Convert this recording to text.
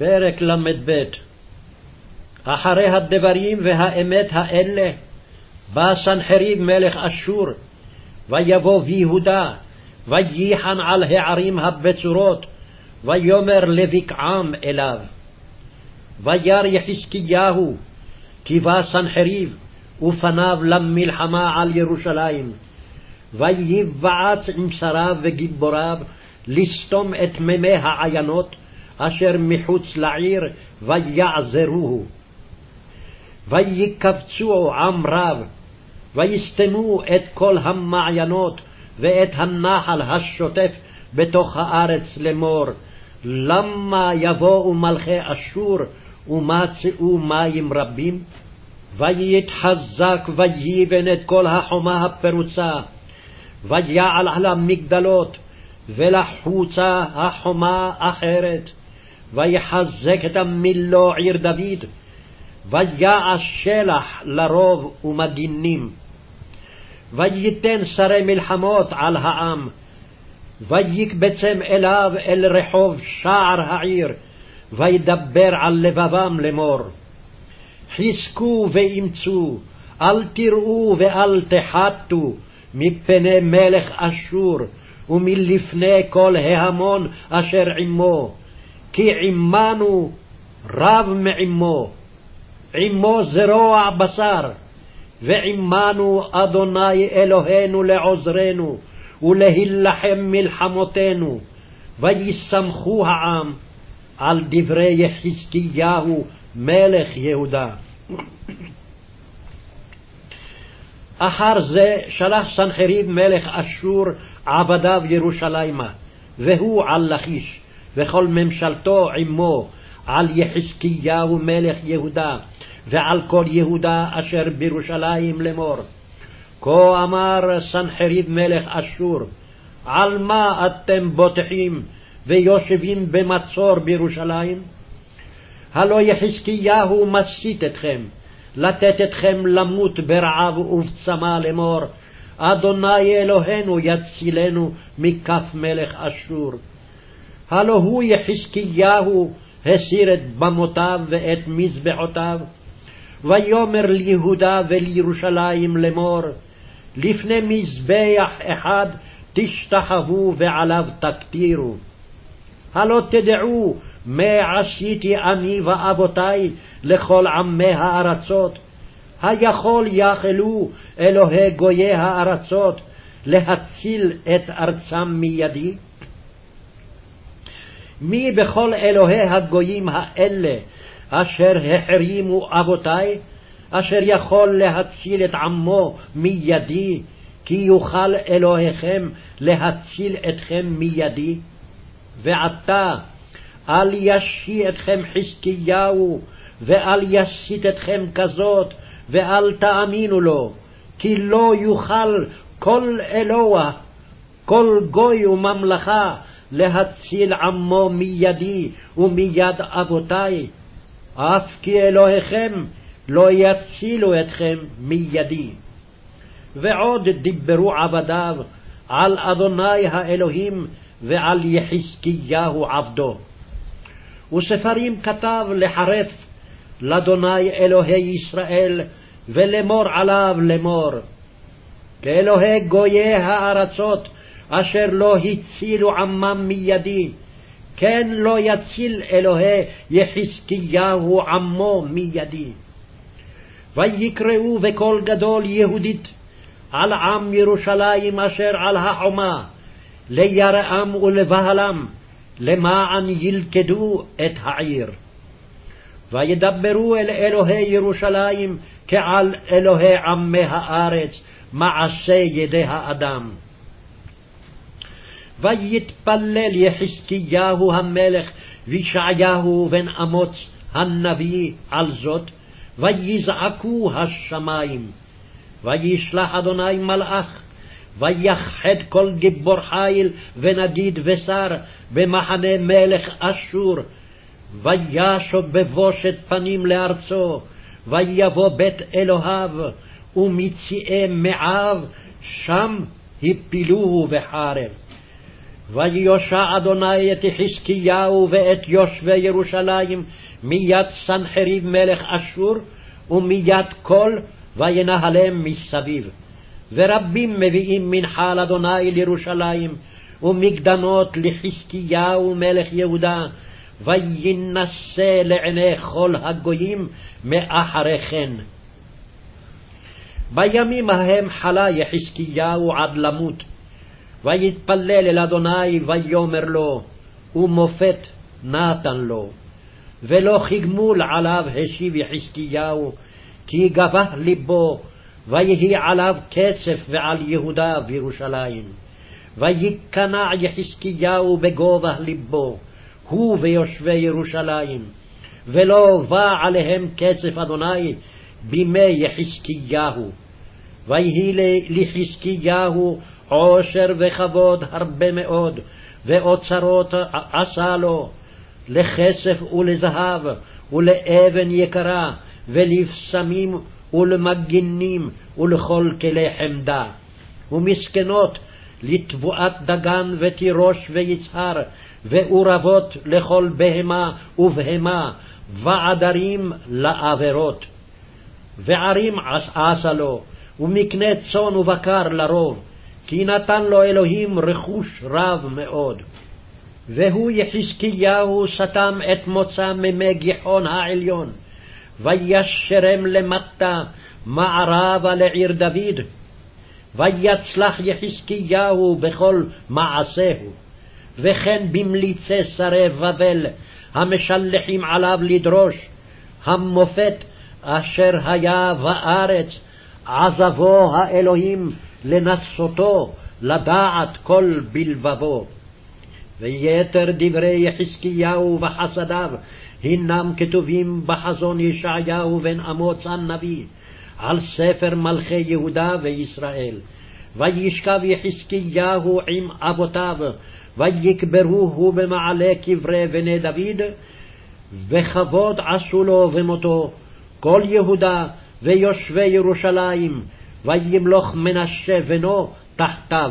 פרק ל"ב אחרי הדברים והאמת האלה בא סנחריב מלך אשור, ויבוא ביהודה, וייחן על הערים הבצורות, ויאמר לבקעם אליו. וירא יחזקיהו, כי בא סנחריב, ופניו למלחמה על ירושלים. וייבעץ עם שריו וגיבוריו לסתום את מימי העיינות, אשר מחוץ לעיר, ויעזרוהו. ויקבצו עם רב, ויסתמו את כל המעיינות ואת הנחל השוטף בתוך הארץ לאמור, למה יבואו מלכי אשור ומצאו מים רבים? ויתחזק ויבן את כל החומה הפרוצה, ויעל על המגדלות, ולחוצה החומה אחרת, ויחזק את המילו עיר דוד, ויעש שלח לרוב ומגינים. וייתן שרי מלחמות על העם, ויקבצם אליו אל רחוב שער העיר, וידבר על לבבם לאמור. חזקו ואמצו, אל תראו ואל תחתו, מפני מלך אשור, ומלפני כל ההמון אשר עמו, כי עמנו רב מעמו, עמו זרוע בשר, ועמנו אדוני אלוהינו לעוזרנו, ולהילחם מלחמותינו, וישמחו העם על דברי יחזקיהו מלך יהודה. אחר זה שלח סנחריב מלך אשור עבדיו ירושלימה, והוא על לכיש, וכל ממשלתו עמו, על יחזקיהו מלך יהודה, ועל כל יהודה אשר בירושלים לאמור. כה אמר סנחריב מלך אשור, על מה אתם בוטחים ויושבים במצור בירושלים? הלא יחזקיהו מסית אתכם, לתת אתכם למות ברעב ובצמא לאמור, אדוני אלוהינו יצילנו מכף מלך אשור. הלא הוא יחזקיהו הסיר את במותיו ואת מזבחותיו, ויאמר ליהודה ולירושלים לאמור, לפני מזבח אחד תשתחוו ועליו תקטירו. הלא תדעו מה עשיתי אני ואבותי לכל עמי הארצות, היכול יכלו אלוהי גויי הארצות להציל את ארצם מידי? מי בכל אלוהי הגויים האלה אשר החרימו אבותי, אשר יכול להציל את עמו מידי, כי יוכל אלוהיכם להציל אתכם מידי? ועתה אל ישי אתכם חזקיהו, ואל יסית אתכם כזאת, ואל תאמינו לו, כי לא יוכל כל אלוה, כל גוי וממלכה, להציל עמו מידי ומיד אבותי, אף כי אלוהיכם לא יצילו אתכם מידי. ועוד דיברו עבדיו על אדוני האלוהים ועל יחזקיהו עבדו. וספרים כתב לחרף לאדוני אלוהי ישראל, ולאמור עליו לאמור. כאלוהי גויי הארצות, אשר לא הצילו עמם מידי, כן לא יציל אלוהי יחזקיהו עמו מידי. ויקראו בקול גדול יהודית על עם ירושלים אשר על החומה, ליראם ולבהלם, למען ילכדו את העיר. וידברו אל אלוהי ירושלים כעל אלוהי עמי הארץ, מעשה ידי האדם. ויתפלל יחזקיהו המלך וישעיהו בן אמוץ הנביא על זאת, ויזעקו השמים. וישלח אדוני מלאך, ויחד כל גיבור חיל ונגיד ושר במחנה מלך אשור, וישוב בבושת פנים לארצו, ויבוא בית אלוהיו, ומציעי מעיו, שם הפילוהו בחרב. ויושע אדוני את חזקיהו ואת יושבי ירושלים מיד סנחריב מלך אשור ומיד כל וינהלם מסביב. ורבים מביאים מנחה לאדוני לירושלים, ומגדנות לחזקיהו מלך יהודה, ויינשא לעיני כל הגויים מאחרי כן. בימים ההם חלה יחזקיהו עד למות, ויתפלל אל אדוני ויאמר לו, ומופת נתן לו. ולא כגמול עליו השיב יחזקיהו, כי גבה ליבו, ויהי עליו קצף ועל יהודה וירושלים. וייכנע יחזקיהו בגובה ליבו, הוא ויושבי ירושלים, ולא בא עליהם קצף אדוני בימי יחזקיהו. ויהי לחזקיהו עושר וכבוד הרבה מאוד, ואוצרות עשה לו, לכסף ולזהב, ולאבן יקרה, ולבשמים ולמגינים, ולכל כלי חמדה. ומסכנות לתבואת דגן ותירוש ויצהר, ועורבות לכל בהמה ובהמה, ועדרים לעבירות. וערים עשה לו, ומקנה צאן ובקר לרוב, כי נתן לו אלוהים רכוש רב מאוד. והוא יחזקיהו סתם את מוצא ממי גיחון העליון, וישרם למטה מערבה לעיר דוד, ויצלח יחזקיהו בכל מעשהו, וכן במליצי שרי בבל, המשלחים עליו לדרוש, המופת אשר היה בארץ, עזבו האלוהים לנסותו, לדעת כל בלבבו. ויתר דברי יחזקיהו וחסדיו הנם כתובים בחזון ישעיהו בן אמוץ הנביא, על ספר מלכי יהודה וישראל. וישכב יחזקיהו עם אבותיו, ויקברוהו במעלה קברי בני דוד, וכבוד עשו לו במותו כל יהודה ויושבי ירושלים, וימלוך מנשה בנו תחתיו.